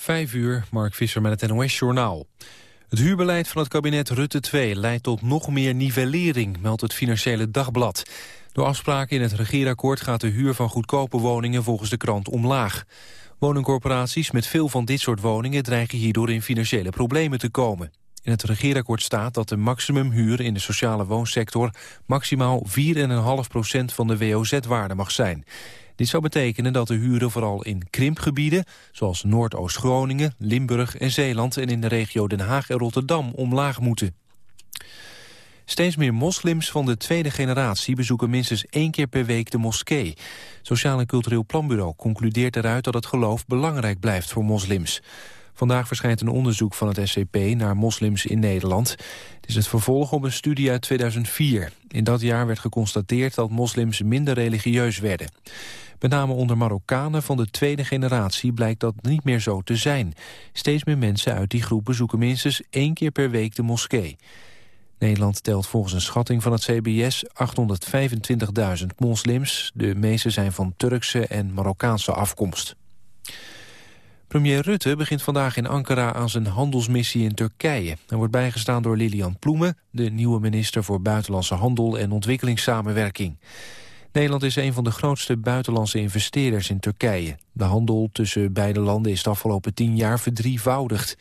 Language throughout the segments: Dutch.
Vijf uur, Mark Visser met het NOS-journaal. Het huurbeleid van het kabinet Rutte 2 leidt tot nog meer nivellering, meldt het Financiële Dagblad. Door afspraken in het regeerakkoord gaat de huur van goedkope woningen volgens de krant omlaag. Woningcorporaties met veel van dit soort woningen dreigen hierdoor in financiële problemen te komen. In het regeerakkoord staat dat de maximumhuur in de sociale woonsector maximaal 4,5% van de WOZ-waarde mag zijn. Dit zou betekenen dat de huren vooral in krimpgebieden... zoals Noordoost-Groningen, Limburg en Zeeland... en in de regio Den Haag en Rotterdam omlaag moeten. Steeds meer moslims van de tweede generatie bezoeken minstens één keer per week de moskee. Sociaal en Cultureel Planbureau concludeert eruit dat het geloof belangrijk blijft voor moslims. Vandaag verschijnt een onderzoek van het SCP naar moslims in Nederland. Het is het vervolg op een studie uit 2004. In dat jaar werd geconstateerd dat moslims minder religieus werden. Met name onder Marokkanen van de tweede generatie blijkt dat niet meer zo te zijn. Steeds meer mensen uit die groep bezoeken minstens één keer per week de moskee. Nederland telt volgens een schatting van het CBS 825.000 moslims. De meeste zijn van Turkse en Marokkaanse afkomst. Premier Rutte begint vandaag in Ankara aan zijn handelsmissie in Turkije. Hij wordt bijgestaan door Lilian Ploemen, de nieuwe minister voor Buitenlandse Handel en Ontwikkelingssamenwerking. Nederland is een van de grootste buitenlandse investeerders in Turkije. De handel tussen beide landen is de afgelopen tien jaar verdrievoudigd.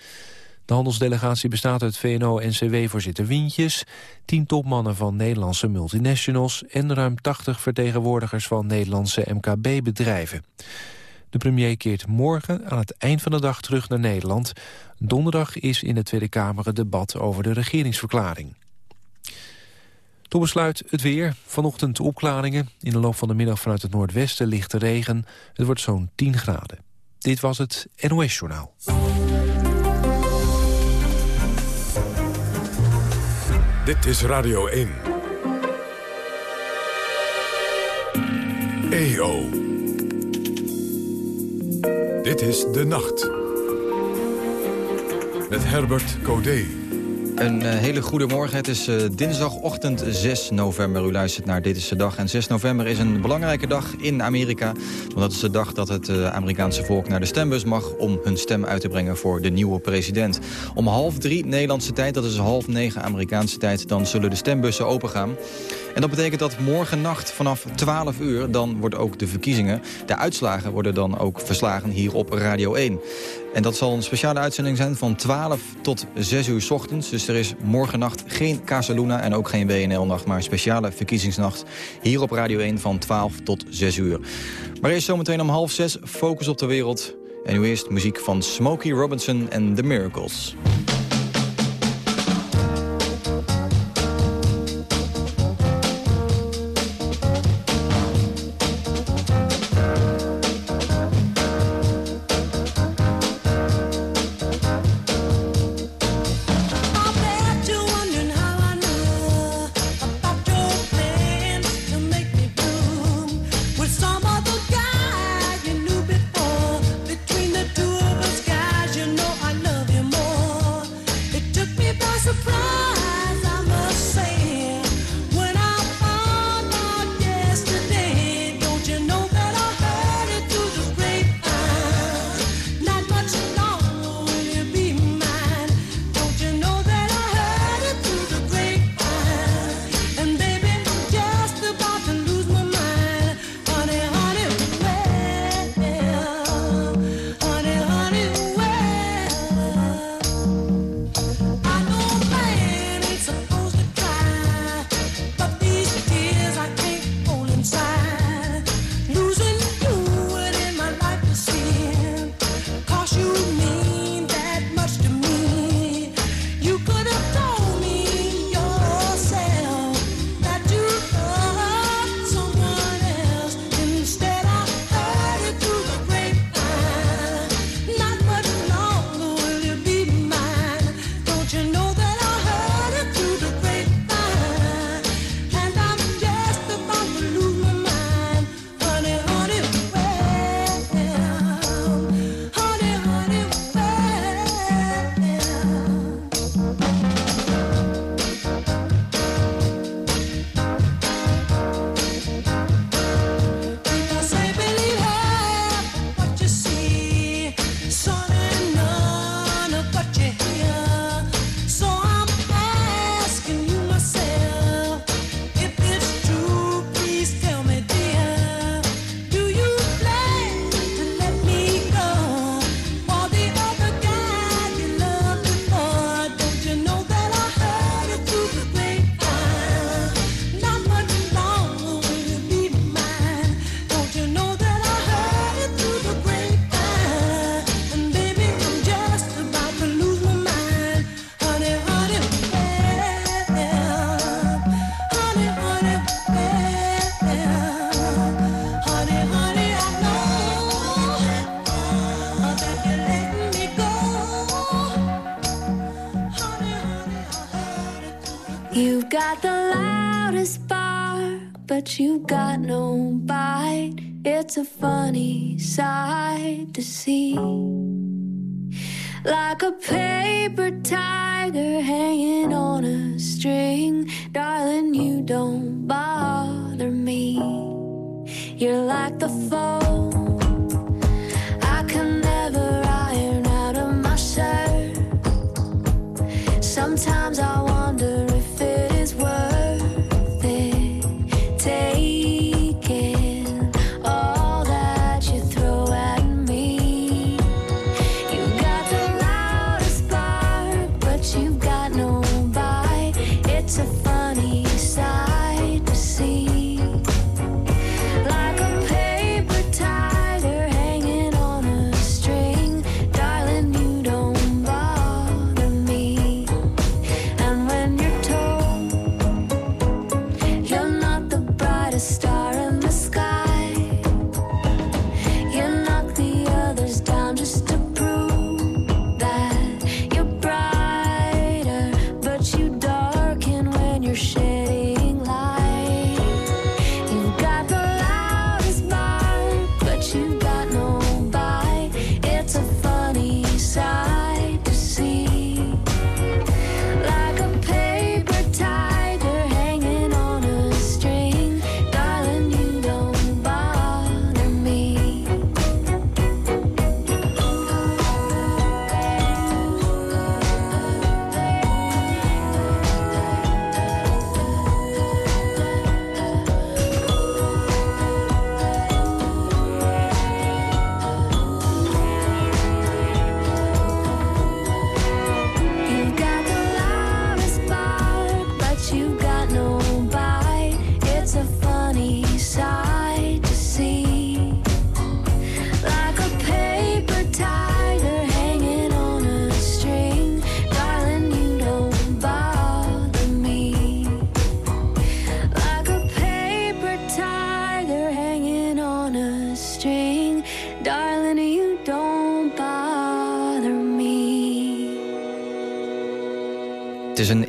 De handelsdelegatie bestaat uit VNO-NCW-voorzitter Wientjes... tien topmannen van Nederlandse multinationals... en ruim 80 vertegenwoordigers van Nederlandse MKB-bedrijven. De premier keert morgen aan het eind van de dag terug naar Nederland. Donderdag is in de Tweede Kamer het debat over de regeringsverklaring. Tot besluit het weer. Vanochtend opklaringen. In de loop van de middag vanuit het noordwesten lichte regen. Het wordt zo'n 10 graden. Dit was het NOS Journaal. Dit is Radio 1. EO. Dit is De Nacht. Met Herbert Codé. Een uh, hele goede morgen. Het is uh, dinsdagochtend 6 november. U luistert naar Dit is de Dag. En 6 november is een belangrijke dag in Amerika. Want dat is de dag dat het uh, Amerikaanse volk naar de stembus mag... om hun stem uit te brengen voor de nieuwe president. Om half drie Nederlandse tijd, dat is half negen Amerikaanse tijd... dan zullen de stembussen opengaan. En dat betekent dat morgen nacht vanaf 12 uur... dan wordt ook de verkiezingen, de uitslagen worden dan ook verslagen hier op Radio 1. En dat zal een speciale uitzending zijn van 12 tot 6 uur s ochtends. Dus er is morgen nacht geen Casaluna en ook geen WNL-nacht... maar een speciale verkiezingsnacht hier op Radio 1 van 12 tot 6 uur. Maar eerst zometeen om half 6 Focus op de Wereld. En nu eerst muziek van Smokey Robinson en The Miracles. But you got no bite. It's a funny sight to see. Like a paper tiger hanging on a string. Darling, you don't bother me. You're like the phone I can never iron out of my shirt. Sometimes I wonder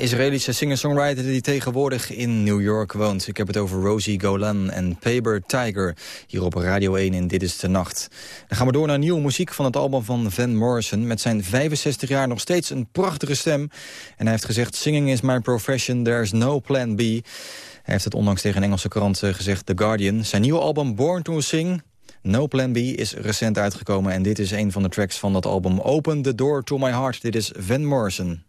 Israëlische singer-songwriter die tegenwoordig in New York woont. Ik heb het over Rosie Golan en Paper Tiger. Hier op Radio 1 in Dit is de Nacht. Dan gaan we door naar nieuwe muziek van het album van Van Morrison. Met zijn 65 jaar nog steeds een prachtige stem. En hij heeft gezegd, singing is my profession, there's no plan B. Hij heeft het onlangs tegen een Engelse krant eh, gezegd, The Guardian. Zijn nieuwe album Born to Sing... No Plan B is recent uitgekomen en dit is een van de tracks van dat album Open the Door to My Heart. Dit is Van Morrison.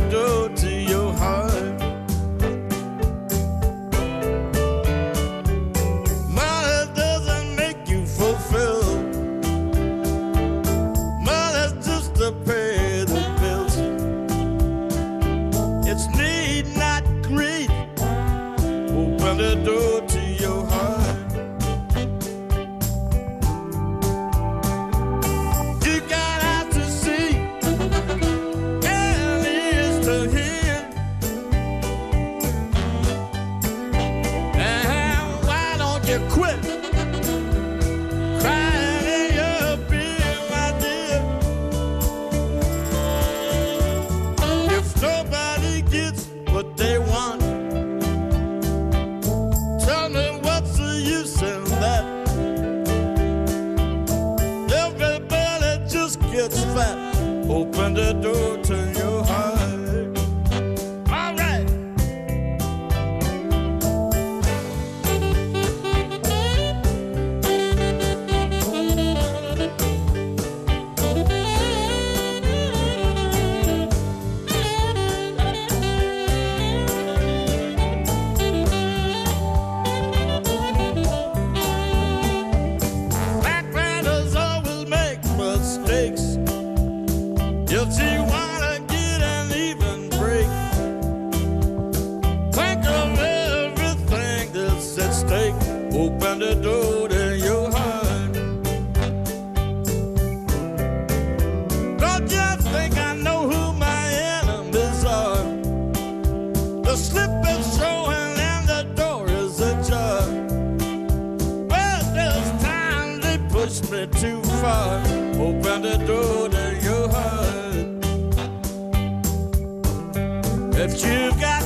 The door to Pushed me too far. Open the door to your heart. If you got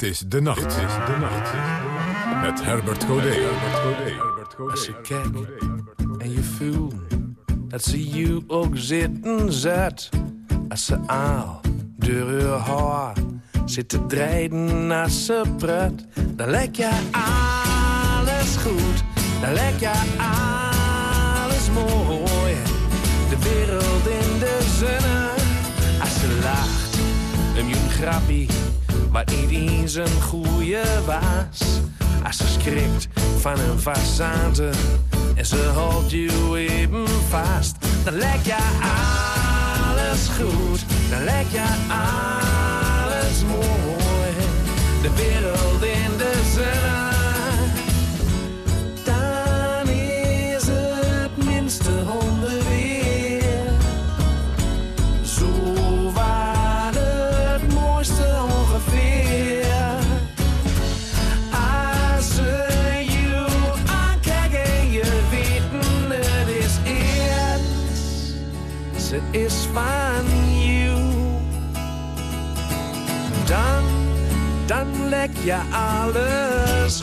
Dit is De Nacht. Dit is De Nacht. Met Herbert Codé. Als je kijkt en je voelt dat ze je ook zitten zet. Als ze aal door haar haar zit te draaien als ze pret. Dan lijkt je alles goed, dan lijkt je alles mooi. De wereld in de zonne, als ze lacht. Een grappie, wat niet eens een goeie was. Als ze schrikt van een façade en ze houdt je even vast. Dan lijkt je alles goed, dan lijkt je alles mooi. De wereld is van you. Dan, dan lek je alles.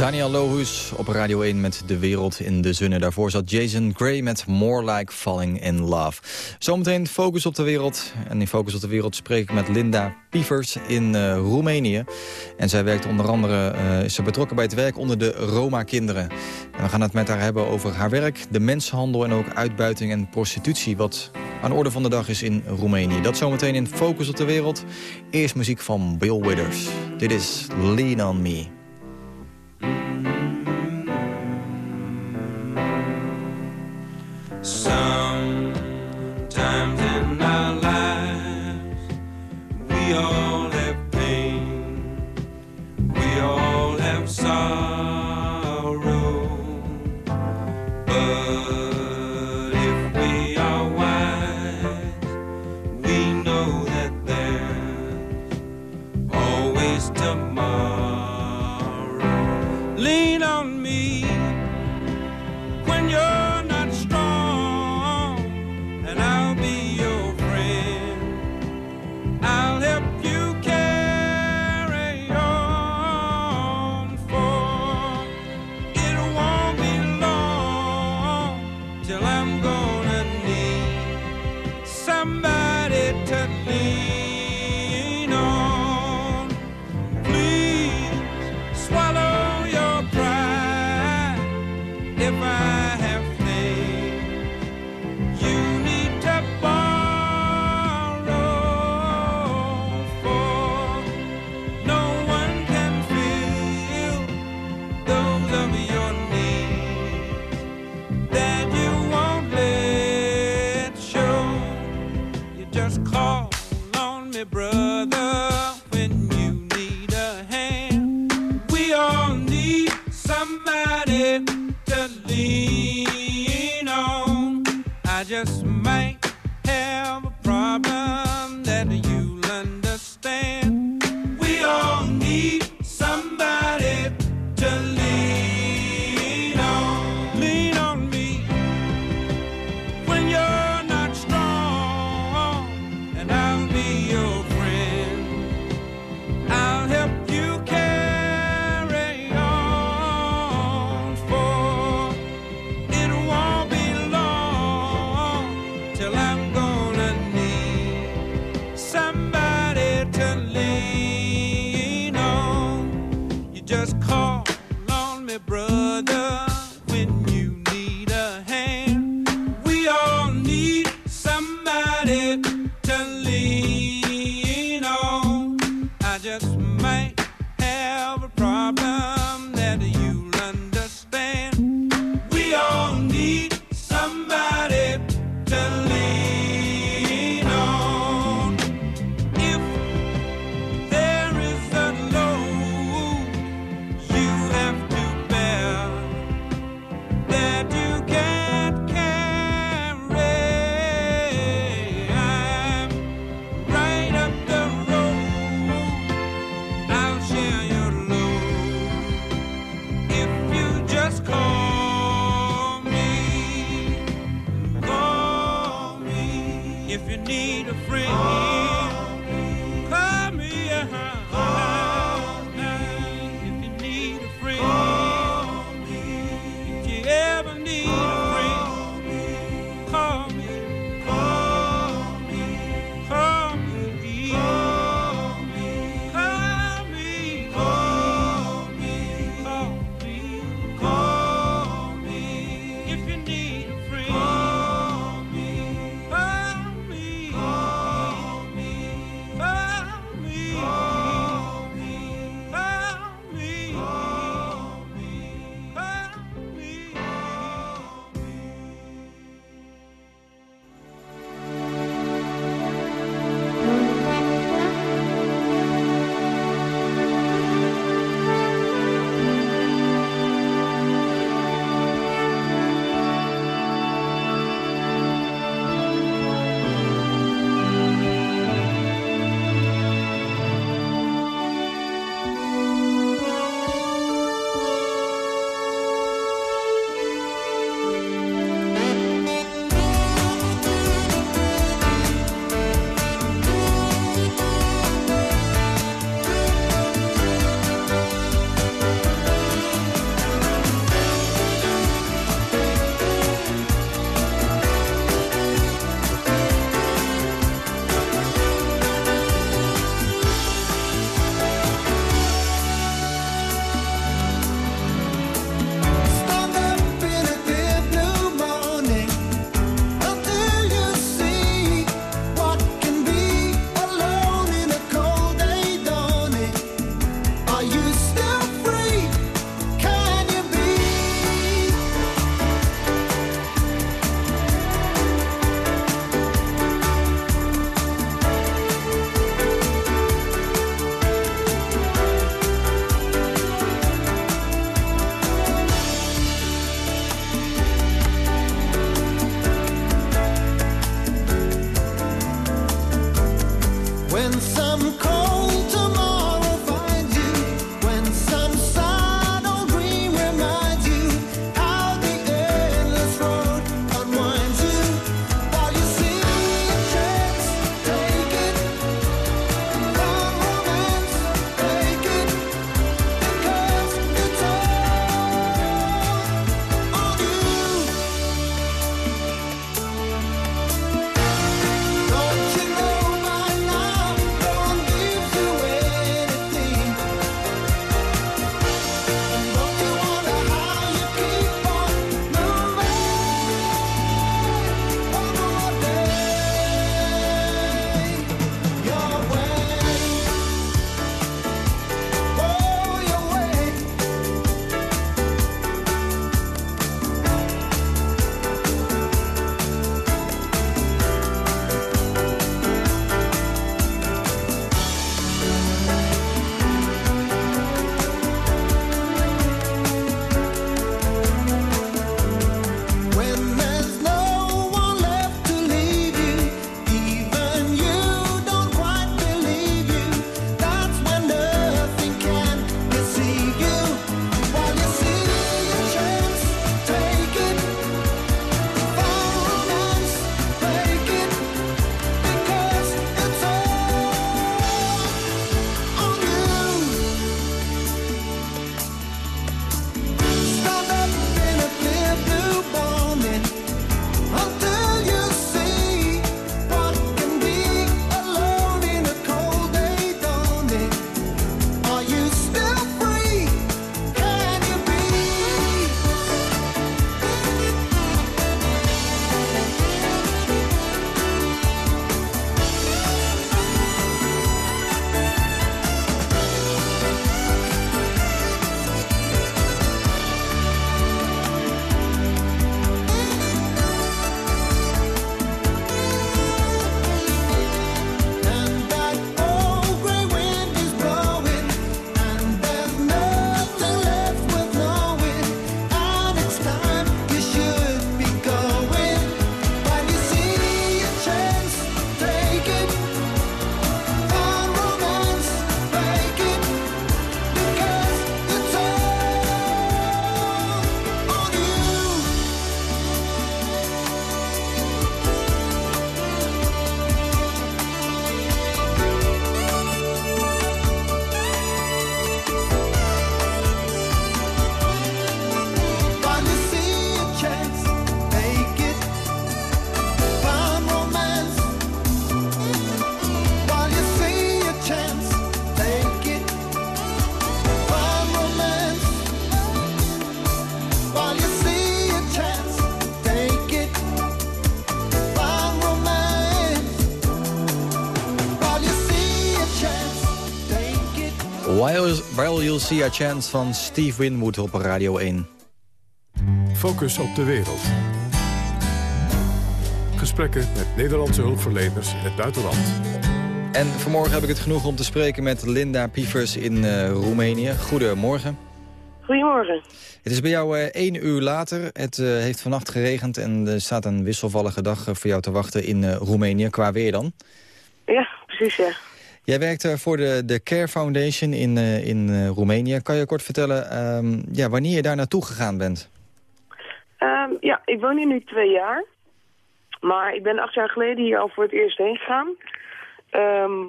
Daniel Lohus op Radio 1 met De Wereld in de Zonne. Daarvoor zat Jason Gray met More Like Falling in Love. Zometeen Focus op de Wereld. En in Focus op de Wereld spreek ik met Linda Pievers in eh, Roemenië. En zij werkt onder andere, eh, is ze betrokken bij het werk onder de Roma-kinderen. En we gaan het met haar hebben over haar werk, de mensenhandel... en ook uitbuiting en prostitutie, wat aan de orde van de dag is in Roemenië. Dat zometeen in Focus op de Wereld. Eerst muziek van Bill Withers. Dit is Lean on Me. Mm-hmm. You'll See a Chance van Steve Winwood op Radio 1. Focus op de wereld. Gesprekken met Nederlandse hulpverleners in het buitenland. En vanmorgen heb ik het genoeg om te spreken met Linda Pievers in eh, Roemenië. Goedemorgen. Goedemorgen. Het is bij jou eh, één uur later. Het eh, heeft vannacht geregend en er staat een wisselvallige dag voor jou te wachten in eh, Roemenië. Qua weer dan. Ja, precies, ja. Jij werkt voor de, de Care Foundation in, eh, in eh, Roemenië. Kan je kort vertellen ehm, ja, wanneer je daar naartoe gegaan bent? Ehm, ja, ik woon hier nu twee jaar. Maar ik ben acht jaar geleden hier al voor het eerst heen gegaan. Ehm,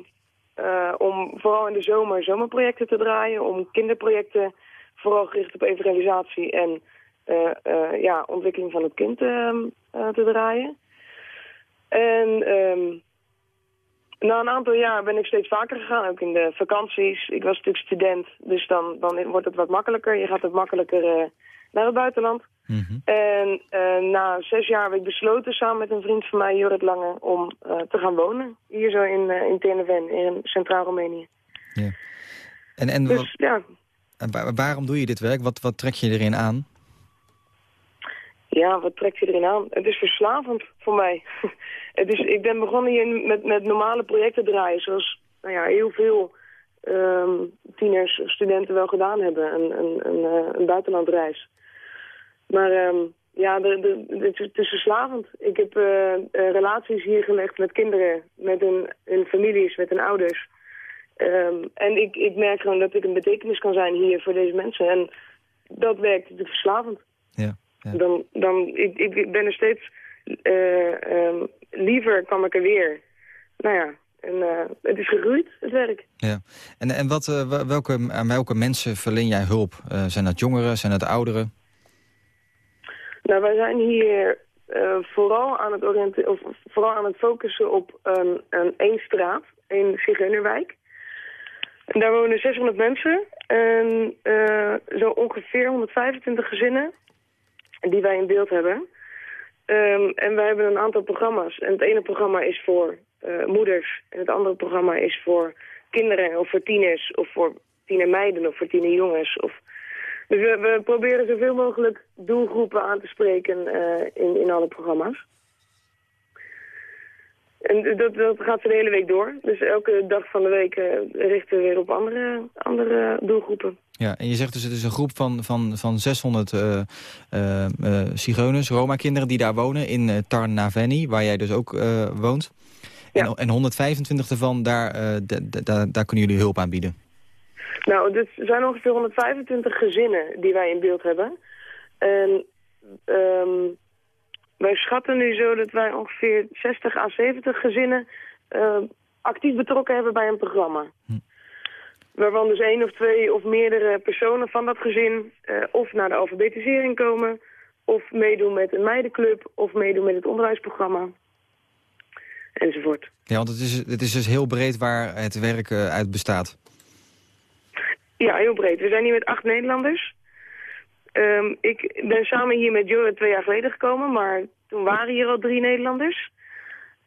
eh, om vooral in de zomer zomerprojecten te draaien. Om kinderprojecten vooral gericht op evangelisatie en ja, ontwikkeling van het kind te draaien. En ehm, na een aantal jaar ben ik steeds vaker gegaan, ook in de vakanties. Ik was natuurlijk student, dus dan, dan wordt het wat makkelijker. Je gaat wat makkelijker eh, naar het buitenland. En eh, na zes jaar heb ik besloten samen met een vriend van mij, Jorrit Lange, om eh, te gaan wonen. Hier zo in, in Terneuzen, in Centraal Roemenië. En, en wa- Dus ja, en wa- waarom doe je dit werk? Wat, wat trek je erin aan? Ja, wat trekt je erin aan? Het is verslavend voor mij. het is, ik ben begonnen hier met, met normale projecten draaien, zoals nou ja, heel veel ehm, tieners studenten wel gedaan hebben. Een, een, een, eh, een buitenlandreis. Maar ehm, ja, de, de, het, is, verslavend. Ik heb eh, eh, relaties hier gelegd met kinderen, met hun, hun families, met hun ouders. Ehm, en ik, ik merk gewoon dat ik een betekenis kan zijn hier voor deze mensen. En dat werkt verslavend. Ja. Dan, dan, ik, ik ben er steeds eh, ehm, liever kwam ik er weer. Nou ja, en eh, het is gegroeid, het werk. Ja. En, en wat, eh, welke, aan welke mensen verleen jij hulp? Zijn dat jongeren? Zijn dat ouderen? Nou, wij zijn hier vooral, aan het oriënte- of vooral aan het focussen op een, een één straat, één zigeunerwijk. En daar wonen 600 mensen en zo ongeveer 125 gezinnen die wij in beeld hebben. Ehm, en wij hebben een aantal programma's. En het ene programma is voor eh, moeders en het andere programma is voor kinderen of voor tieners of voor tienermeiden of voor tienerjongens. Of dus we, we proberen zoveel mogelijk doelgroepen aan te spreken eh, in, in alle programma's. En dat, dat gaat de hele week door. Dus elke dag van de week eh, richten we weer op andere, andere doelgroepen. Ja, en je zegt dus het is een groep van, van, van 600 eh eh, eh, zigeuners, Roma-kinderen die daar wonen in Tarnaveni, waar jij dus ook woont. En, Ja. en 125 daarvan, daar, daar- daar kunnen jullie hulp aan bieden. Nou, er zijn ongeveer 125 gezinnen die wij in beeld hebben. En ehm, wij schatten nu zo dat wij ongeveer 60 à 70 gezinnen eh, actief betrokken hebben bij een programma. Waarvan dus één of twee of meerdere personen van dat gezin eh, of naar de alfabetisering komen... of meedoen met een meidenclub of meedoen met het onderwijsprogramma. Enzovoort. Ja, want het is, het is dus heel breed waar het werk eh, uit bestaat. Ja, heel breed. We zijn hier met acht Nederlanders. Ehm, ik ben samen hier met Jorrit twee jaar geleden gekomen, maar toen waren hier al drie Nederlanders.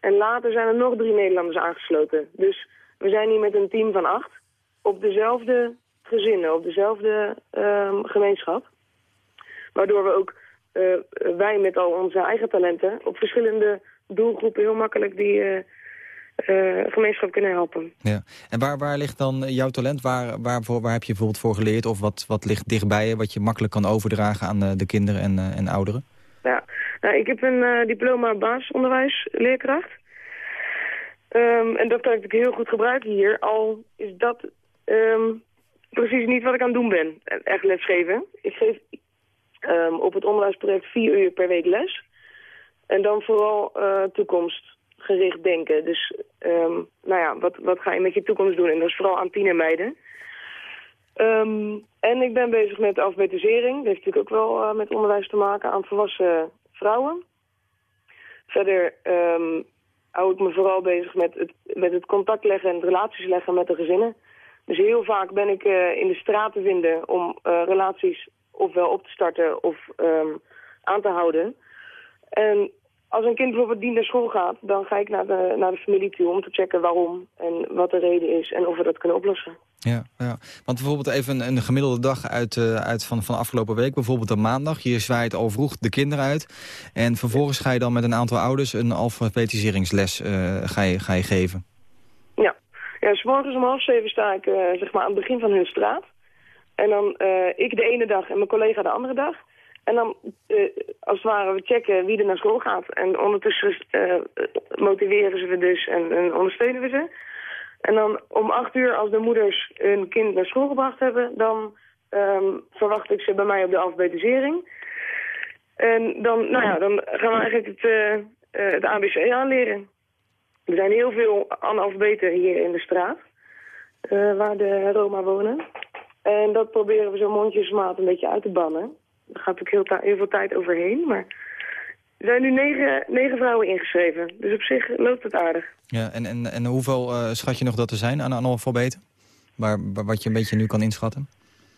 En later zijn er nog drie Nederlanders aangesloten. Dus we zijn hier met een team van acht op dezelfde gezinnen, op dezelfde ehm, gemeenschap. Waardoor we ook, eh, wij met al onze eigen talenten, op verschillende doelgroepen heel makkelijk die eh, gemeenschap kunnen helpen. Ja. En waar, waar ligt dan jouw talent? Waar, waarvoor, waar heb je bijvoorbeeld voor geleerd? Of wat, wat ligt dichtbij je, wat je makkelijk kan overdragen aan eh, de kinderen en, eh, en ouderen? Ja, nou, ik heb een eh, diploma basisonderwijs, leerkracht. Ehm, en dat kan ik heel goed gebruiken hier. Al is dat ehm, precies niet wat ik aan het doen ben. Echt lesgeven. Ik geef ehm, op het onderwijsproject vier uur per week les. En dan vooral eh, toekomstgericht denken. Dus, ehm, nou ja, wat, wat ga je met je toekomst doen? En dat is vooral aan tienermeiden. Ehm, en ik ben bezig met alfabetisering. Dat heeft natuurlijk ook wel eh, met onderwijs te maken aan volwassen vrouwen. Verder ehm, hou ik me vooral bezig met het, met het contact leggen en relaties leggen met de gezinnen. Dus heel vaak ben ik eh, in de straat te vinden om eh, relaties ofwel op te starten of aan te houden. En als een kind bijvoorbeeld niet naar school gaat, dan ga ik naar de, naar de familie toe om te checken waarom en wat de reden is en of we dat kunnen oplossen. Ja, ja. Want bijvoorbeeld even een, een gemiddelde dag uit, eh, uit van, van afgelopen week. Bijvoorbeeld een maandag. Je zwaait al vroeg de kinderen uit. En vervolgens ga je dan met een aantal ouders een alfabetiseringsles eh, ga je, ga je geven. Ja, ja s morgens om half zeven sta ik eh, zeg maar aan het begin van hun straat. En dan ik de ene dag en mijn collega de andere dag. En dan, eh, als het ware, we checken wie er naar school gaat. En ondertussen eh, motiveren ze we dus en, en ondersteunen we ze. En dan om acht uur, als de moeders hun kind naar school gebracht hebben... dan ehm, verwacht ik ze bij mij op de alfabetisering. En dan, nou ja, dan gaan we eigenlijk het, eh, het ABC aanleren. Er zijn heel veel analfabeten hier in de straat, waar de Roma wonen. En dat proberen we zo mondjesmaat een beetje uit te bannen. Gaat ook heel, veel tijd overheen, maar... Er zijn nu negen, negen vrouwen ingeschreven, dus op zich loopt het aardig. Ja, en, en, en hoeveel eh, schat je nog dat er zijn aan analfabeten? Waar, waar- wat je een beetje nu kan inschatten?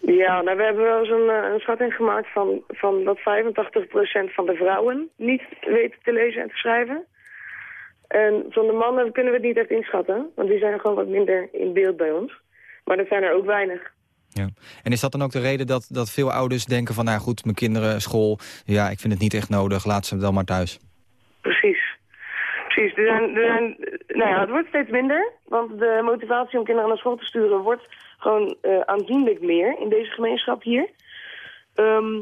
Ja, nou, we hebben wel eens een, eh, een schatting gemaakt van, van dat 85% van de vrouwen niet weten te lezen en te schrijven. En van de mannen kunnen we het niet echt inschatten, want die zijn gewoon wat minder in beeld bij ons. Maar dat zijn er ook weinig. Ja. En is dat dan ook de reden dat, dat veel ouders denken van... nou goed, mijn kinderen, school, ja, ik vind het niet echt nodig, laat ze dan maar thuis. Precies. Precies. Er zijn, er zijn, nou ja, het wordt steeds minder, want de motivatie om kinderen naar school te sturen wordt gewoon eh, aanzienlijk meer in deze gemeenschap hier. Ehm,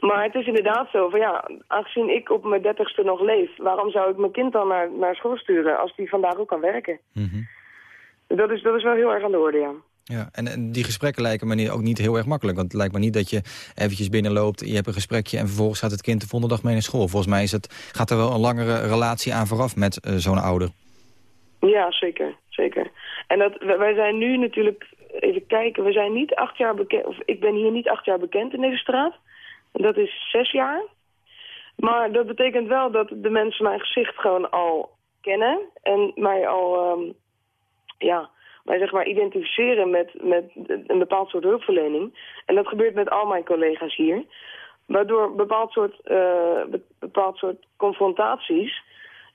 maar het is inderdaad zo van ja, aangezien ik op mijn dertigste nog leef, waarom zou ik mijn kind dan naar, naar school sturen als die vandaag ook kan werken? Mhm. Dat is, dat is wel heel erg aan de orde, ja. Ja, en, die gesprekken lijken me ook niet heel erg makkelijk. Want het lijkt me niet dat je eventjes binnenloopt, je hebt een gesprekje... en vervolgens gaat het kind de volgende dag mee naar school. Volgens mij is het, gaat er wel een langere relatie aan vooraf met eh, zo'n ouder. Ja, zeker. zeker. En dat, wij zijn nu natuurlijk, even kijken, we zijn niet acht jaar bekend, of ik ben hier niet acht jaar bekend in deze straat. Dat is zes jaar. Maar dat betekent wel dat de mensen mijn gezicht gewoon al kennen en mij al, ehm, ja, mij zeg maar identificeren met, met een bepaald soort hulpverlening. En dat gebeurt met al mijn collega's hier. Waardoor bepaald soort, eh, be- bepaald soort confrontaties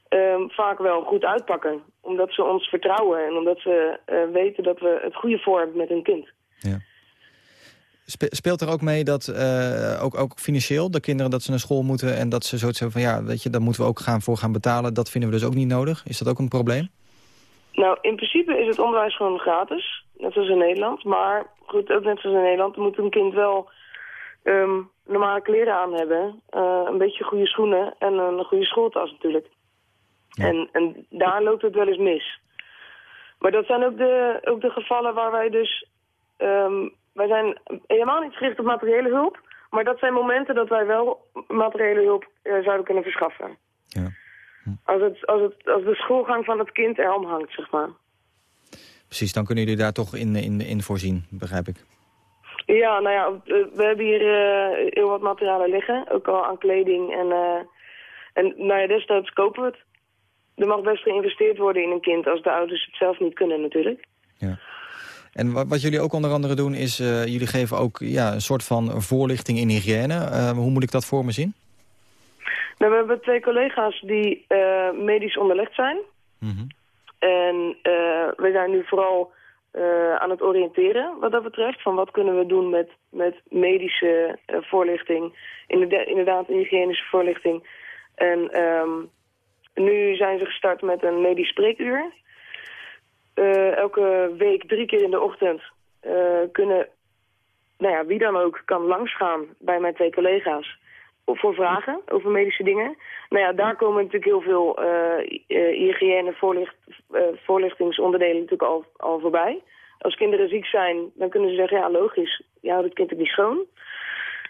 ehm, vaak wel goed uitpakken. Omdat ze ons vertrouwen en omdat ze eh, weten dat we het goede voor hebben met hun kind. Spe- speelt er ook mee dat, eh, ook, ook financieel, de kinderen dat ze naar school moeten... en dat ze zoiets hebben van, ja, weet je, daar moeten we ook gaan voor gaan betalen. Dat vinden we dus ook niet nodig. Is dat ook een probleem? Nou, in principe is het onderwijs gewoon gratis. Net zoals in Nederland. Maar goed, ook net zoals in Nederland moet een kind wel ehm, normale kleren aan hebben. eh, een beetje goede schoenen en een goede schooltas natuurlijk. En, en daar loopt het wel eens mis. Maar dat zijn ook de, ook de gevallen waar wij dus... ehm, wij zijn helemaal niet gericht op materiële hulp. Maar dat zijn momenten dat wij wel materiële hulp eh, zouden kunnen verschaffen. Ja. Als, het, als, het, als de schoolgang van het kind erom hangt, zeg maar. Precies, dan kunnen jullie daar toch in, in, in voorzien, begrijp ik. Ja, nou ja, we hebben hier eh, heel wat materialen liggen. Ook al aan kleding. En, eh, en nou ja, destijds kopen we het. Er mag best geïnvesteerd worden in een kind als de ouders het zelf niet kunnen natuurlijk. Ja. En wat, wat jullie ook onder andere doen is, eh, jullie geven ook ja, een soort van voorlichting in hygiëne. Hoe moet ik dat voor me zien? Nou, we hebben twee collega's die eh, medisch onderlegd zijn. Mhm. En eh, we zijn nu vooral eh, aan het oriënteren wat dat betreft. Van wat kunnen we doen met, met medische voorlichting. Inderdaad, hygiënische voorlichting. En ehm, nu zijn ze gestart met een medisch spreekuur. Elke week drie keer in de ochtend kunnen, nou ja, wie dan ook kan langsgaan bij mijn twee collega's voor vragen over medische dingen. Nou ja, daar komen natuurlijk heel veel eh eh, hygiëne voorlicht, eh, voorlichtingsonderdelen natuurlijk al, al voorbij. Als kinderen ziek zijn, dan kunnen ze zeggen, ja logisch, je houdt het kind ook niet schoon.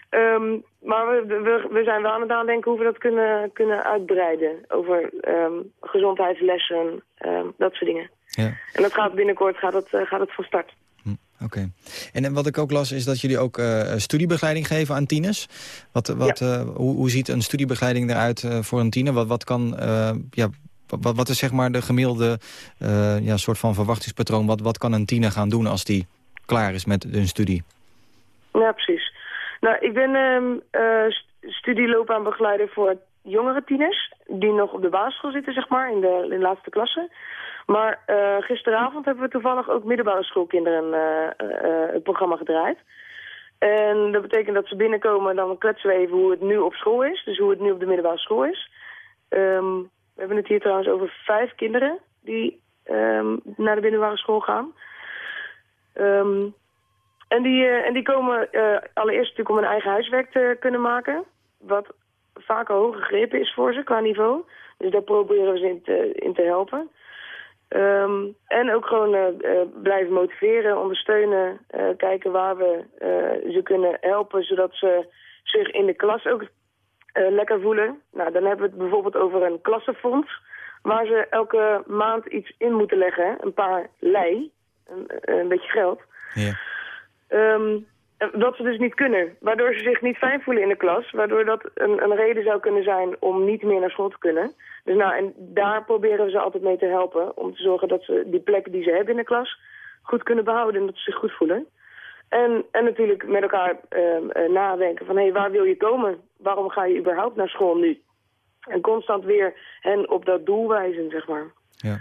Ehm, maar we, we, we zijn wel aan het nadenken hoe we dat kunnen, kunnen uitbreiden. Over ehm, gezondheidslessen, ehm, dat soort dingen. Ja. En dat gaat binnenkort gaat het, gaat het van start. Oké. En, en wat ik ook las is dat jullie ook eh, studiebegeleiding geven aan tieners. Wat, wat, eh, hoe, hoe ziet een studiebegeleiding eruit eh, voor een tiener? Wat, wat, kan, ja, wat, wat is zeg maar de gemiddelde ja, soort van verwachtingspatroon? Wat, wat kan een tiener gaan doen als die klaar is met hun studie? Ja, precies. Nou, ik ben ehm eh, st- studieloopbaanbegeleider voor jongere tieners die nog op de basisschool zitten, zeg maar, in de, in de laatste klasse. Maar eh, gisteravond hebben we toevallig ook middelbare schoolkinderen eh, eh, het programma gedraaid. En dat betekent dat ze binnenkomen en dan kletsen we even hoe het nu op school is. Dus hoe het nu op de middelbare school is. Ehm, we hebben het hier trouwens over vijf kinderen die ehm, naar de middelbare school gaan. Ehm, en, die, en die komen allereerst natuurlijk om hun eigen huiswerk te kunnen maken. Wat vaak een hoog gegrepen is voor ze qua niveau. Dus daar proberen we ze in te, in te helpen. Ehm, en ook gewoon eh, eh, blijven motiveren, ondersteunen. eh, kijken waar we ze kunnen helpen, zodat ze zich in de klas ook lekker voelen. Nou, dan hebben we het bijvoorbeeld over een klassenfonds. Waar ze elke maand iets in moeten leggen. Een paar lei, een, een beetje geld. Ja. Ehm, dat ze dus niet kunnen. Waardoor ze zich niet fijn voelen in de klas. Waardoor dat een, een reden zou kunnen zijn om niet meer naar school te kunnen. Dus nou, en daar proberen we ze altijd mee te helpen. Om te zorgen dat ze die plek die ze hebben in de klas goed kunnen behouden. En dat ze zich goed voelen. En, en natuurlijk met elkaar ehm, eh, nadenken van... hé, hey, waar wil je komen? Waarom ga je überhaupt naar school nu? En constant weer hen op dat doel wijzen, zeg maar. Ja.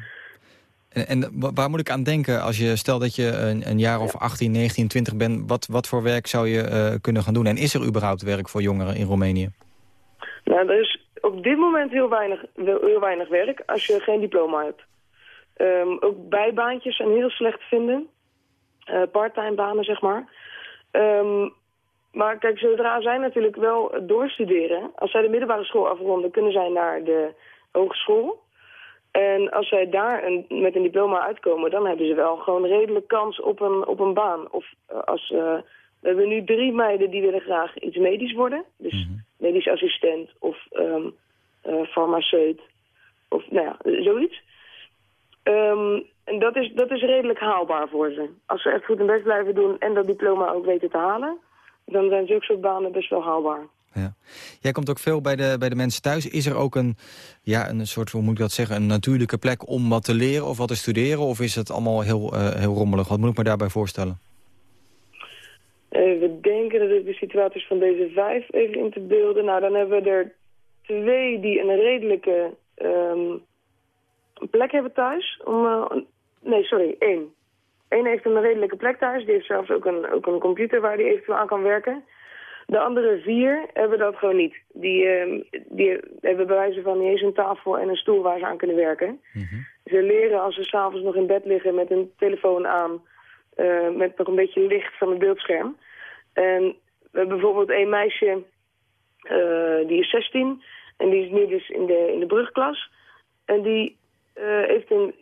En, en wa- waar moet ik aan denken als je, stel dat je een, een jaar of 18, 19, 20 bent... wat, wat voor werk zou je eh, kunnen gaan doen? En is er überhaupt werk voor jongeren in Roemenië? Nou, er is op dit moment heel weinig, heel weinig werk als je geen diploma hebt. Ehm, ook bijbaantjes zijn heel slecht te vinden. Eh parttime banen, zeg maar. Ehm, maar kijk, zodra zij natuurlijk wel doorstuderen... als zij de middelbare school afronden, kunnen zij naar de hogeschool. En als zij daar een, met een diploma uitkomen... dan hebben ze wel gewoon redelijk kans op een, op een baan. Of eh, als... eh, we hebben nu drie meiden die willen graag iets medisch worden. Dus medisch assistent of eh, farmaceut. Of nou ja, zoiets. Ehm, en dat is, dat is redelijk haalbaar voor ze. Als ze echt goed hun best blijven doen en dat diploma ook weten te halen... dan zijn zulke soort banen best wel haalbaar. Ja. Jij komt ook veel bij de, bij de mensen thuis. Is er ook een, ja, een soort, hoe moet ik dat zeggen... een natuurlijke plek om wat te leren of wat te studeren? Of is het allemaal heel, eh, heel rommelig? Wat moet ik me daarbij voorstellen? Eh, we denken dat ik de situaties van deze vijf even in te beelden. Nou, dan hebben we er twee die een redelijke ehm, plek hebben thuis. Om, eh, nee, sorry, één. Eén heeft een redelijke plek thuis. Die heeft zelfs ook een, ook een computer waar die eventueel aan kan werken. De andere vier hebben dat gewoon niet. Die, ehm, die hebben bij wijze van niet eens een tafel en een stoel waar ze aan kunnen werken. Ze leren als ze s'avonds nog in bed liggen met een telefoon aan... eh, met nog een beetje licht van het beeldscherm. En we hebben bijvoorbeeld een meisje, eh, die is 16... en die is nu dus in de, in de brugklas. En die eh, heeft een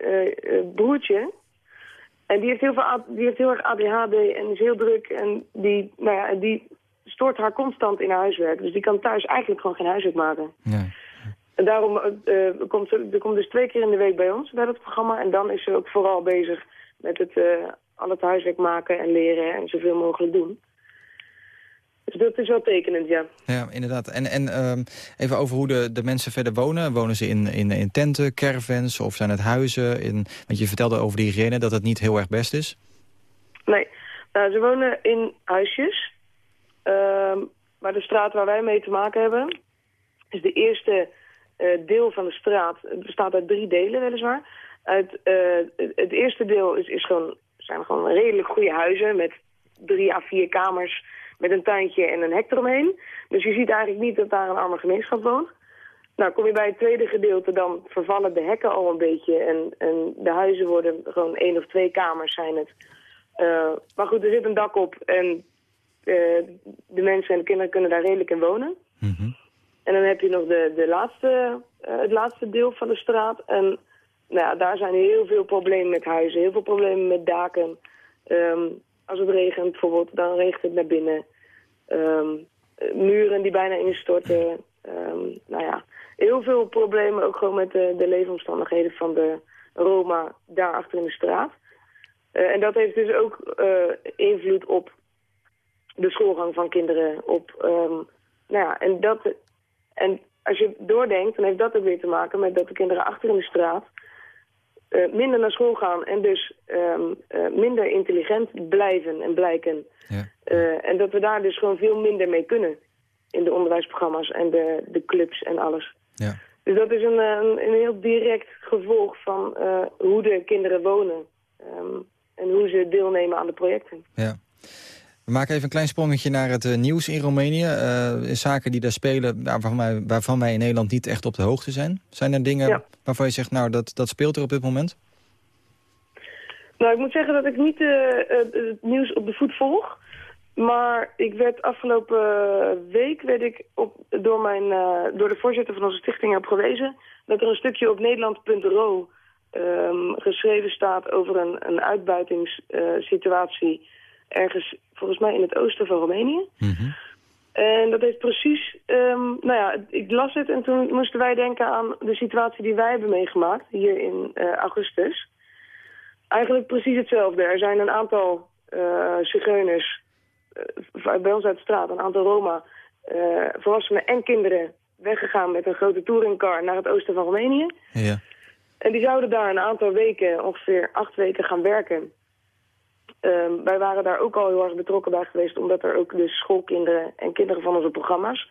broertje... En die heeft, heel veel, die heeft heel erg ADHD en is heel druk. En die, nou ja, die stoort haar constant in haar huiswerk. Dus die kan thuis eigenlijk gewoon geen huiswerk maken. Ja. En daarom eh, komt ze er komt dus twee keer in de week bij ons, bij dat programma. En dan is ze ook vooral bezig met het, eh, al het huiswerk maken en leren en zoveel mogelijk doen. Dus dat is wel tekenend, ja. Ja, inderdaad. En, en ehm, even over hoe de, de mensen verder wonen. Wonen ze in, in, in tenten, caravans of zijn het huizen? In, want je vertelde over die hygiëne dat het niet heel erg best is. Nee, nou, ze wonen in huisjes. Ehm, maar de straat waar wij mee te maken hebben... is de eerste eh, deel van de straat. Het bestaat uit drie delen, weliswaar. Uit, eh, het, eerste deel is, is gewoon, zijn gewoon redelijk goede huizen... met drie à vier kamers met een tuintje en een hek eromheen. Dus je ziet eigenlijk niet dat daar een arme gemeenschap woont. Nou, kom je bij het tweede gedeelte, dan vervallen de hekken al een beetje. En, en de huizen worden gewoon één of twee kamers zijn het. Eh, maar goed, er zit een dak op en de mensen en de kinderen kunnen daar redelijk in wonen. En dan heb je nog de, de laatste, eh, het laatste deel van de straat. En nou ja, daar zijn heel veel problemen met huizen, heel veel problemen met daken. Ehm, als het regent bijvoorbeeld, dan regent het naar binnen. Ehm, eh, muren die bijna instorten. Ehm, nou ja, heel veel problemen ook gewoon met de, de leefomstandigheden van de Roma daar achter in de straat. Eh, en dat heeft dus ook eh, invloed op de schoolgang van kinderen. Op, ehm, nou ja, en, dat, en als je doordenkt, dan heeft dat ook weer te maken met dat de kinderen achter in de straat eh, minder naar school gaan en dus ehm, eh, minder intelligent blijven en blijken. Ja. Eh, en dat we daar dus gewoon veel minder mee kunnen. in de onderwijsprogramma's en de, de clubs en alles. Ja. Dus dat is een, een, een heel direct gevolg van hoe de kinderen wonen. ehm, en hoe ze deelnemen aan de projecten. Ja. We maken even een klein sprongetje naar het eh, nieuws in Roemenië. Eh, zaken die daar spelen waarvan wij, waarvan wij in Nederland niet echt op de hoogte zijn. Zijn er dingen Ja. waarvan je zegt, nou, dat, dat speelt er op dit moment? Nou, ik moet zeggen dat ik niet eh, het nieuws op de voet volg. Maar ik werd afgelopen week werd ik op, door, mijn, door de voorzitter van onze stichting op gewezen... dat er een stukje op nederland.ro ehm, geschreven staat over een, een uitbuitingssituatie... ergens, volgens mij in het oosten van Roemenië. En dat heeft precies, ehm, nou ja, ik las het en toen moesten wij denken aan de situatie die wij hebben meegemaakt hier in eh, augustus. Eigenlijk precies hetzelfde. Er zijn een aantal eh zigeuners eh, bij ons uit de straat, een aantal Roma, volwassenen en kinderen weggegaan met een grote touringcar naar het oosten van Roemenië. Ja. En die zouden daar een aantal weken, ongeveer acht weken, gaan werken. Ehm, wij waren daar ook al heel erg betrokken bij geweest, omdat er ook de schoolkinderen en kinderen van onze programma's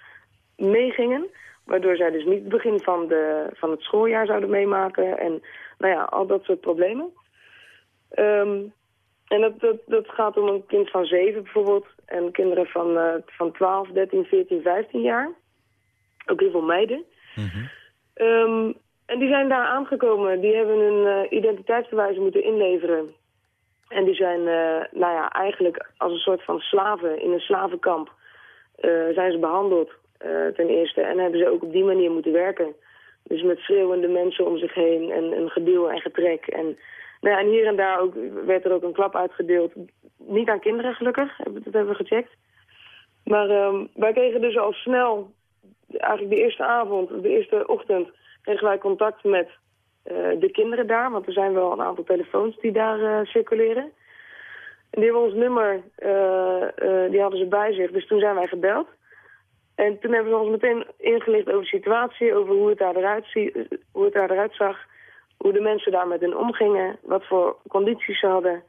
meegingen. Waardoor zij dus niet het begin van, de, van het schooljaar zouden meemaken en nou ja, al dat soort problemen. Ehm, en dat, dat, dat gaat om een kind van zeven bijvoorbeeld en kinderen van, eh, van 12, 13, 14, 15 jaar. Ook heel veel meiden. Ehm, en die zijn daar aangekomen. Die hebben hun eh, identiteitsbewijzen moeten inleveren. En die zijn, eh, nou ja, eigenlijk als een soort van slaven in een slavenkamp eh, zijn ze behandeld eh, ten eerste. En hebben ze ook op die manier moeten werken. Dus met schreeuwende mensen om zich heen en, en geduw en getrek. En, nou ja, en hier en daar ook, werd er ook een klap uitgedeeld. Niet aan kinderen gelukkig, dat hebben we gecheckt. Maar ehm, wij kregen dus al snel, eigenlijk de eerste avond, de eerste ochtend, kregen wij contact met de kinderen daar. Want er zijn wel een aantal telefoons die daar eh, circuleren. En die hebben ons nummer, eh, eh, die hadden ze bij zich. Dus toen zijn wij gebeld. En toen hebben ze ons meteen ingelicht over de situatie, over hoe het daar eruit, hoe het daar eruit zag. Hoe de mensen daar met hen omgingen, wat voor condities ze hadden.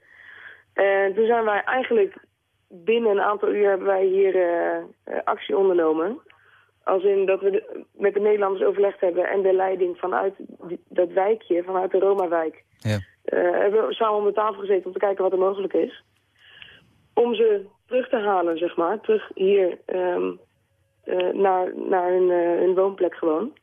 En toen zijn wij eigenlijk binnen een aantal uur hebben wij hier eh, eh, actie ondernomen. Als in dat we de- met de Nederlanders overlegd hebben en de leiding vanuit die- dat wijkje, vanuit de Roma-wijk, Ja. eh, hebben we samen om de tafel gezeten om te kijken wat er mogelijk is. Om ze terug te halen, zeg maar, terug hier ehm, eh, naar, naar hun, eh, hun woonplek gewoon.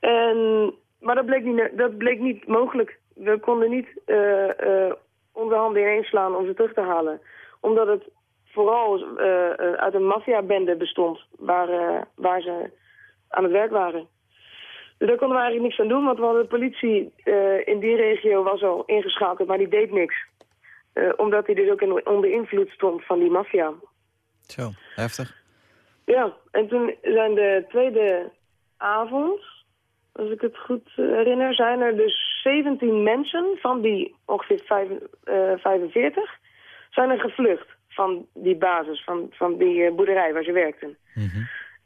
En, maar dat bleek, niet, dat bleek niet mogelijk. We konden niet eh, onze handen ineens slaan om ze terug te halen. Omdat het vooral eh, eh, uit een maffiabende bestond waar, eh, waar ze aan het werk waren. Dus daar konden we eigenlijk niks aan doen, want we hadden de politie in die regio was al ingeschakeld, maar die deed niks. Omdat hij dus ook in, onder invloed stond van die maffia. Zo, heftig. Ja, en toen zijn de tweede avond, als ik het goed herinner, zijn er dus 17 mensen van die ongeveer vijf, eh, 45 zijn er gevlucht van die basis, van, van die eh, boerderij waar ze werkten.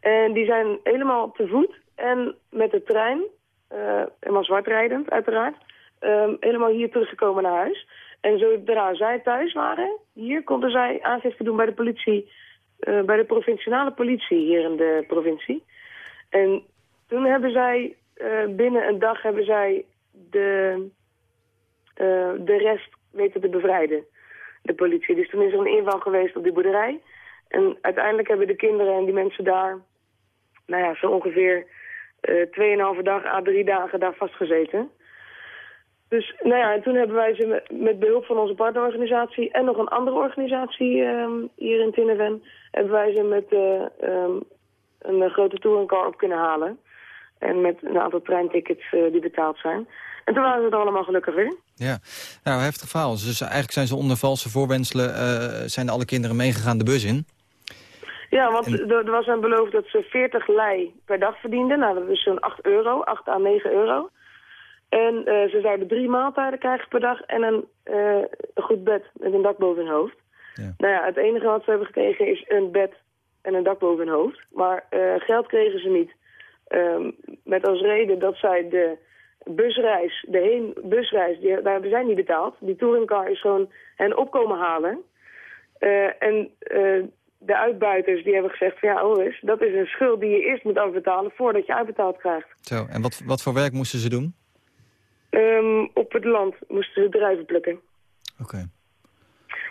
En die zijn helemaal te voet en met de trein, eh helemaal zwartrijdend uiteraard, ehm, helemaal hier teruggekomen naar huis. En zodra zij thuis waren, hier konden zij aangifte doen bij de politie, eh, bij de provinciale politie hier in de provincie. En toen hebben zij, binnen een dag hebben zij de, de rest weten te bevrijden, de politie. Dus toen is er een inval geweest op die boerderij. En uiteindelijk hebben de kinderen en die mensen daar, nou ja, zo ongeveer eh 2,5 dag à drie dagen daar vastgezeten. Dus nou ja, en toen hebben wij ze met, behulp van onze partnerorganisatie en nog een andere organisatie ehm, hier in Tinneven, hebben wij ze met eh, ehm, een eh, grote touringcar op kunnen halen. En met een aantal treintickets die betaald zijn. En toen waren ze er allemaal gelukkig weer. Ja, nou, heftig verhaal. Dus eigenlijk zijn ze onder valse voorwenselen... eh, zijn alle kinderen meegegaan de bus in. Ja, want er, er was een beloofd dat ze 40 lei per dag verdienden. Nou, dat is zo'n 8 euro, 8 à 9 euro. En eh, ze zouden drie maaltijden krijgen per dag en een, eh, een goed bed met een dak boven hun hoofd. Ja. Nou ja, het enige wat ze hebben gekregen is een bed en een dak boven hun hoofd. Maar geld kregen ze niet. Ehm, met als reden dat zij de busreis, de heen busreis, die, daar hebben zij niet betaald. Die touringcar is gewoon hen opkomen halen. Eh, en eh, de uitbuiters die hebben gezegd van ja, hoor dat is een schuld die je eerst moet afbetalen voordat je uitbetaald krijgt. Zo, en wat, wat voor werk moesten ze doen? Ehm, op het land moesten ze druiven plukken. Oké.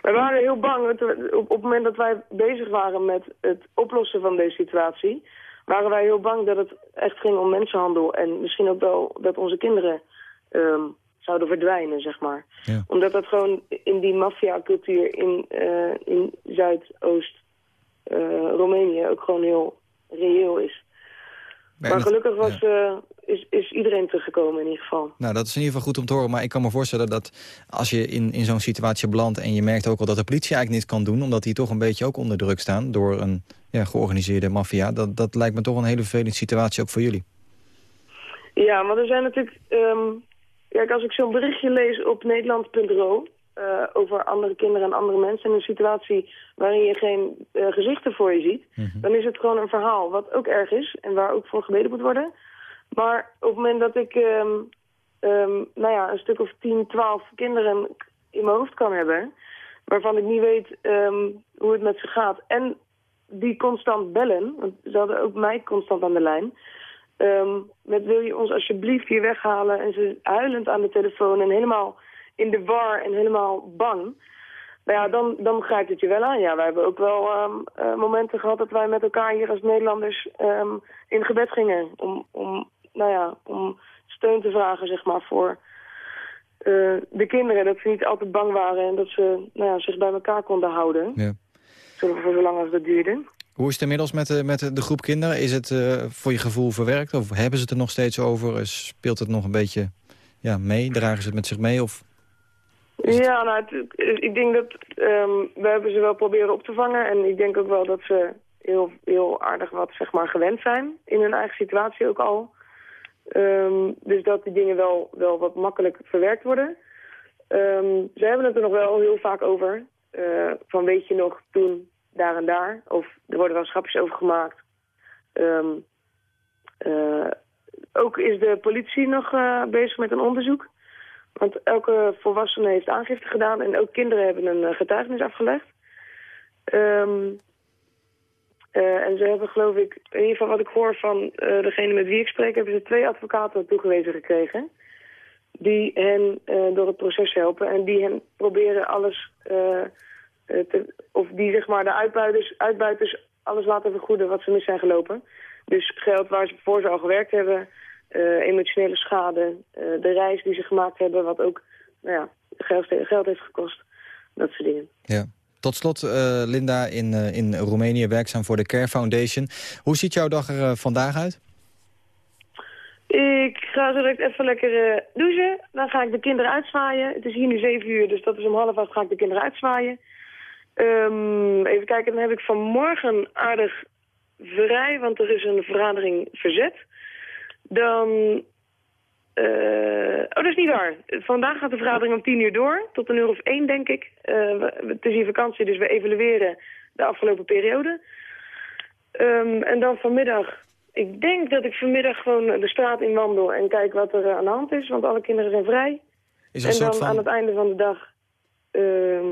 Wij waren heel bang, want we- op, op het moment dat wij bezig waren met het oplossen van deze situatie, waren wij heel bang dat het echt ging om mensenhandel en misschien ook wel dat onze kinderen ehm, zouden verdwijnen, zeg maar. Ja. Omdat dat gewoon in die maffiacultuur in, eh, in Zuidoost eh, Roemenië ook gewoon heel reëel is. Maar gelukkig was, ja. Is, is iedereen teruggekomen in ieder geval. Nou, dat is in ieder geval goed om te horen. Maar ik kan me voorstellen dat als je in, in zo'n situatie belandt... en je merkt ook wel dat de politie eigenlijk niets kan doen... omdat die toch een beetje ook onder druk staan... door een ja, georganiseerde maffia. Dat, dat lijkt me toch een hele vervelende situatie ook voor jullie. Ja, maar er zijn natuurlijk... ehm, kijk, als ik zo'n berichtje lees op nederland.ro... eh, over andere kinderen en andere mensen in een situatie waarin je geen eh, gezichten voor je ziet... dan is het gewoon een verhaal wat ook erg is en waar ook voor gebeden moet worden. Maar op het moment dat ik ehm, ehm, nou ja, een stuk of 10, 12 kinderen in mijn hoofd kan hebben... waarvan ik niet weet ehm, hoe het met ze gaat... en die constant bellen, want ze hadden ook mij constant aan de lijn... Met wil je ons alsjeblieft hier weghalen en ze huilend aan de telefoon en helemaal in de war en helemaal bang. Nou ja, dan, dan grijpt het je wel aan. Ja, wij hebben ook wel eh, momenten gehad dat wij met elkaar hier als Nederlanders in gebed gingen. Om, om, nou ja, om steun te vragen, zeg maar, voor eh, de kinderen. Dat ze niet altijd bang waren en dat ze nou ja, zich bij elkaar konden houden. Ja. Voor zolang als dat duurde. Hoe is het inmiddels met de, met de groep kinderen? Is het eh, voor je gevoel verwerkt? Of hebben ze het er nog steeds over? Eh, Speelt het nog een beetje ja, mee? Dragen ze het met zich mee? Of... Ja, nou, het- ik denk dat ehm, we hebben ze wel proberen op te vangen. En ik denk ook wel dat ze heel, heel aardig wat zeg maar, gewend zijn in hun eigen situatie ook al. Ehm, dus dat die dingen wel, wel wat makkelijk verwerkt worden. Ehm, ze hebben het er nog wel heel vaak over. eh, van weet je nog toen, daar en daar. Of er worden wel schapjes over gemaakt. Ehm, eh, ook is de politie nog eh, bezig met een onderzoek. Want elke volwassene heeft aangifte gedaan en ook kinderen hebben een getuigenis afgelegd. Ehm, eh, en ze hebben geloof ik, in ieder geval wat ik hoor van eh, degene met wie ik spreek, hebben ze twee advocaten toegewezen gekregen. Die hen eh, door het proces helpen en die hen proberen alles, te, of die zeg maar de uitbuiters, uitbuiters alles laten vergoeden wat ze mis zijn gelopen. Dus geld waar ze voor ze al gewerkt hebben, emotionele schade, de reis die ze gemaakt hebben, wat ook nou ja, geld, geld heeft gekost. Dat soort dingen. Ja. Tot slot, eh, Linda, in, eh, in Roemenië werkzaam voor de Care Foundation. Hoe ziet jouw dag er eh, vandaag uit? Ik ga zo direct even lekker douchen. Dan ga ik de kinderen uitzwaaien. Het is hier nu zeven uur, dus dat is om half acht ga ik de kinderen uitzwaaien. Ehm, even kijken, dan heb ik vanmorgen aardig vrij, want er is een vergadering verzet. Dan... eh, oh, dat is niet waar. Vandaag gaat de vergadering om tien uur door, tot een uur of één, denk ik. Eh, het is hier vakantie, dus we evalueren de afgelopen periode. Ehm, en dan vanmiddag... Ik denk dat ik vanmiddag gewoon de straat in wandel en kijk wat er eh, aan de hand is, want alle kinderen zijn vrij. Is en dan aan het einde van de dag... ehm,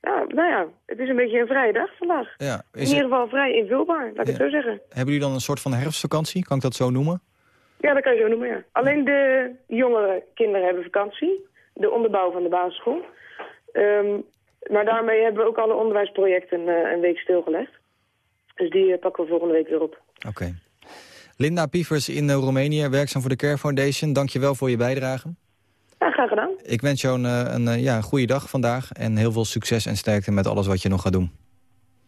ja, nou ja, het is een beetje een vrije dag vandaag. Ja, In ieder er, geval vrij invulbaar, laat ik het zo zeggen. hebben jullie dan een soort van herfstvakantie? Kan ik dat zo noemen? Ja, dat kan je zo noemen, ja. Alleen de jongere kinderen hebben vakantie. De onderbouw van de basisschool. Ehm, maar daarmee hebben we ook alle onderwijsprojecten eh, een week stilgelegd. Dus die eh, pakken we volgende week weer op. Oké. Linda Pievers in eh, Roemenië, werkzaam voor de Care Foundation. Dank je wel voor je bijdrage. Ja, graag gedaan. Ik wens jou een, een, ja, goede dag vandaag. En heel veel succes en sterkte met alles wat je nog gaat doen.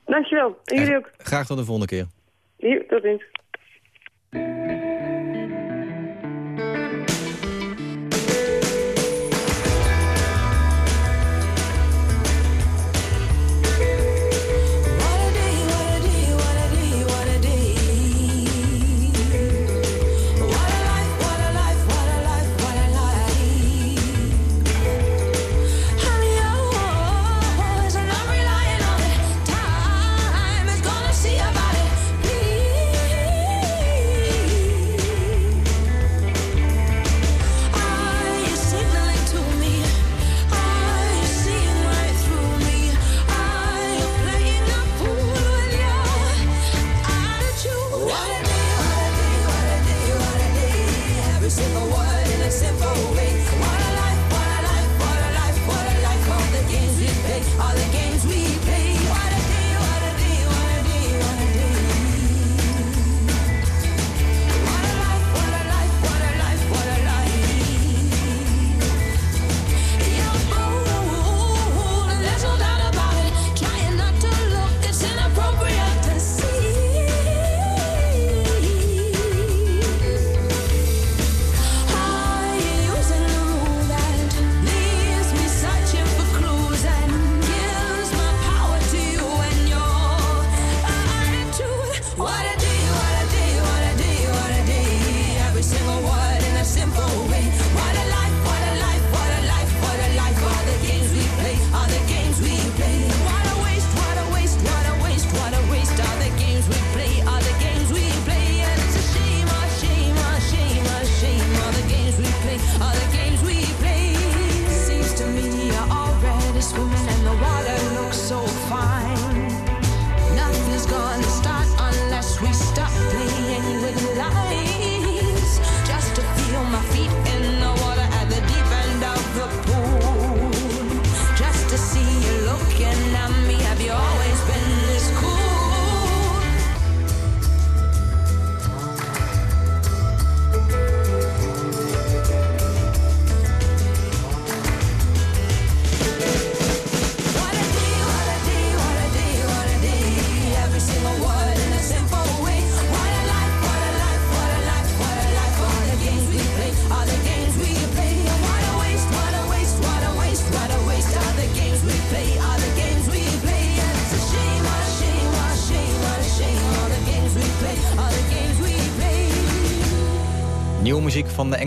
Dankjewel. En jullie ook. Graag tot de volgende keer. Hier, tot ziens.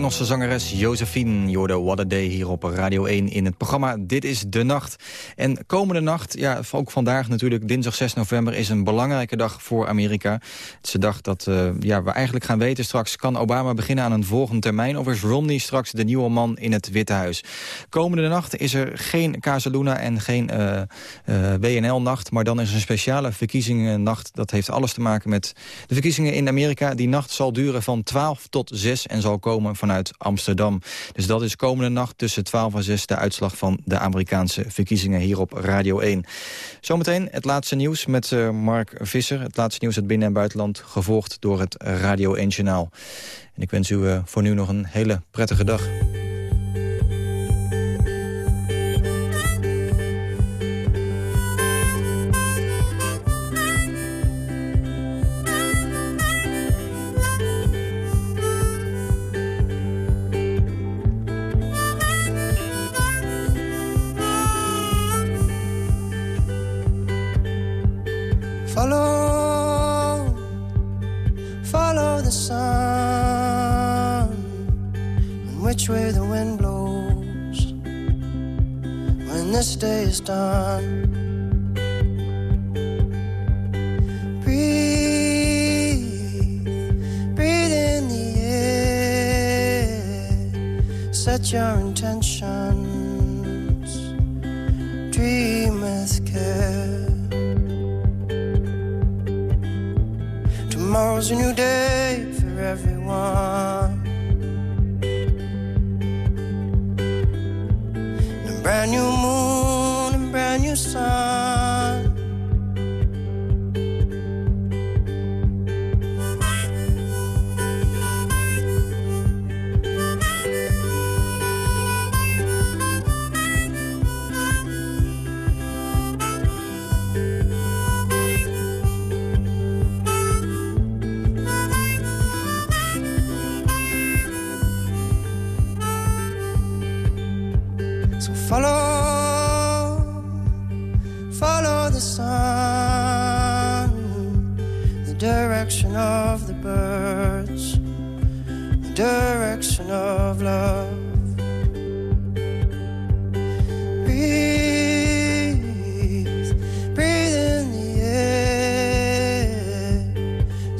Engelse zangeres Josephine. What a Day hier op Radio 1 in het programma Dit is de Nacht. En komende nacht, ja, ook vandaag natuurlijk, dinsdag 6 november... is een belangrijke dag voor Amerika. Het is de dag dat uh, ja, we eigenlijk gaan weten straks... kan Obama beginnen aan een volgende termijn... of is Romney straks de nieuwe man in het Witte Huis? Komende nacht is er geen Casaluna en geen uh, uh, WNL-nacht... maar dan is er een speciale verkiezingennacht. Dat heeft alles te maken met de verkiezingen in Amerika. Die nacht zal duren van 12 tot 6 en zal komen vanuit Amsterdam. Dus dat is komende nacht tussen 12 en 6 de uitslag van de Amerikaanse verkiezingen hier op Radio 1. Zometeen het laatste nieuws met uh, Mark Visser. Het laatste nieuws uit binnen- en buitenland, gevolgd door het Radio 1-journaal. En ik wens u uh, voor nu nog een hele prettige dag. Is. Breathe, breathe in the air, set your intentions,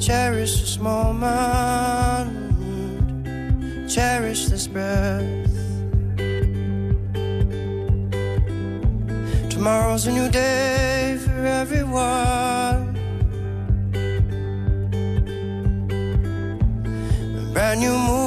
cherish this moment, cherish this breath. Tomorrow's a new day for everyone. A brand new moon,